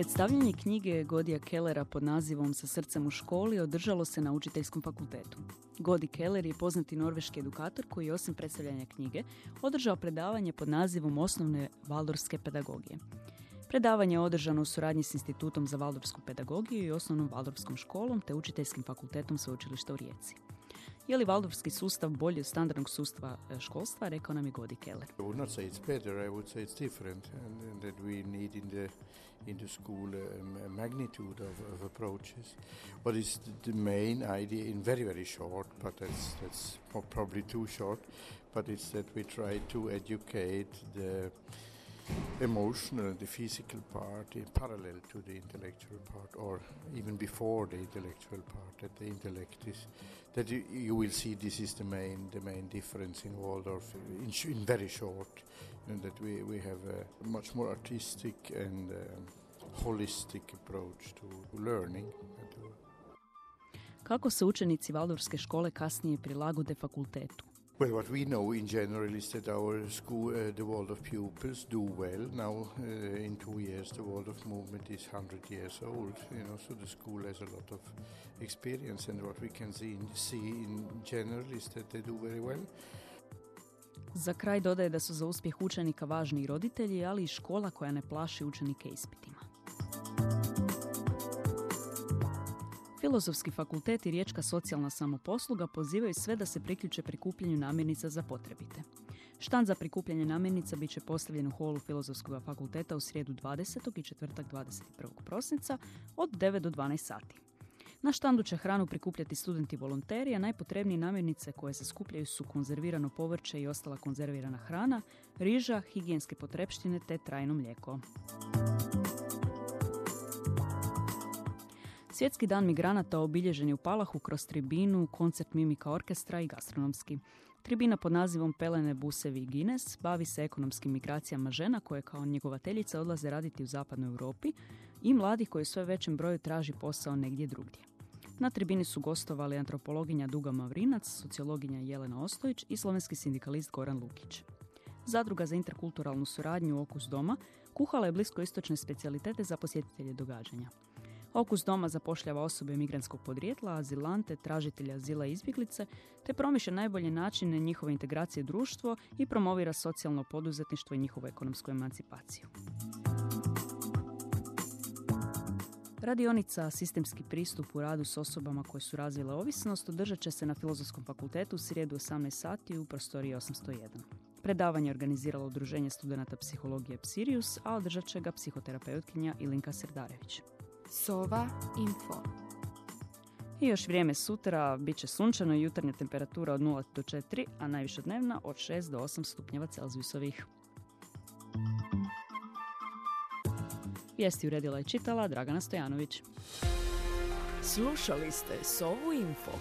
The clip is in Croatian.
Predstavljanje knjige Godija Kellera pod nazivom Sa srcem u školi održalo se na učiteljskom fakultetu. Godi Keller je poznati norveški edukator koji je osim predstavljanja knjige održao predavanje pod nazivom Osnovne valdorske pedagogije. Predavanje je održano u suradnji s Institutom za valdorsku pedagogiju i osnovnom valdorskom školom te učiteljskim fakultetom sveučilišta u Rijeci. Je li valdorski sustav bolji od standardnog sustava e, školstva, rekao nam je Godi Keller. I would not say it's better, I would say it's different and that we need in the, in the school a, magnitude of, of approaches. What is the main idea in very, very short, but that's, that's probably too short, but it's that we try to educate the emotional, the physical part in parallel to the intellectual part, or even before the intellectual part. That the intellect is that you, you will see this is the main the main difference in Waldorf in, in very short, you know, that we we have a much more artistic and um, holistic approach to learning. Kako se učenici Valdorske škole kasnije prilagode fakultetu? Well, what we know in general is that our school, uh, the Waldorf pupils, do well. Now, uh, in two years, the Waldorf movement is 100 years old. You know, so the school has a lot of experience, and what we can see in, see in general is that they do very well. Za kraj dodaje da su za uspjeh učenika važni i roditelji, ali i škola koja ne plaši učenike ispitima. Filozofski fakultet i Riječka socijalna samoposluga pozivaju sve da se priključe prikupljanju namirnica za potrebite. Štan za prikupljanje namirnica bit će postavljen u holu Filozofskog fakulteta u srijedu 20. i četvrtak 21. prosinca od 9 do 12 sati. Na štandu će hranu prikupljati studenti volonteri, a najpotrebnije namirnice koje se skupljaju su konzervirano povrće i ostala konzervirana hrana, riža, higijenske potrepštine te trajno mlijeko. Svjetski dan migranata obilježen je u Palahu kroz tribinu, koncert mimika orkestra i gastronomski. Tribina pod nazivom Pelene, Busevi i Gines bavi se ekonomskim migracijama žena koje kao njegovateljice odlaze raditi u zapadnoj Europi i mladih koji sve većem broju traži posao negdje drugdje. Na tribini su gostovali antropologinja Duga Mavrinac, sociologinja Jelena Ostojić i slovenski sindikalist Goran Lukić. Zadruga za interkulturalnu suradnju Okus doma kuhala je bliskoistočne specijalitete za posjetitelje događanja. Okus doma zapošljava osobe migrantskog podrijetla, azilante, tražitelja azila i izbjeglice, te promiše najbolje načine njihove integracije društvo i promovira socijalno poduzetništvo i njihovu ekonomsku emancipaciju. Radionica Sistemski pristup u radu s osobama koje su razvile ovisnost održat će se na Filozofskom fakultetu u srijedu 18 sati u prostoriji 801. Predavanje je organiziralo Udruženje studenata psihologije Psirius, a održat će ga psihoterapeutkinja Ilinka Serdarević. Sova Info. I još vrijeme sutra, bit će sunčano i jutarnja temperatura od 0 do 4, a najviše dnevna od 6 do 8 stupnjeva Celzijusovih. Vijesti uredila i čitala Dragana Stojanović. Slušali ste Sovu Info.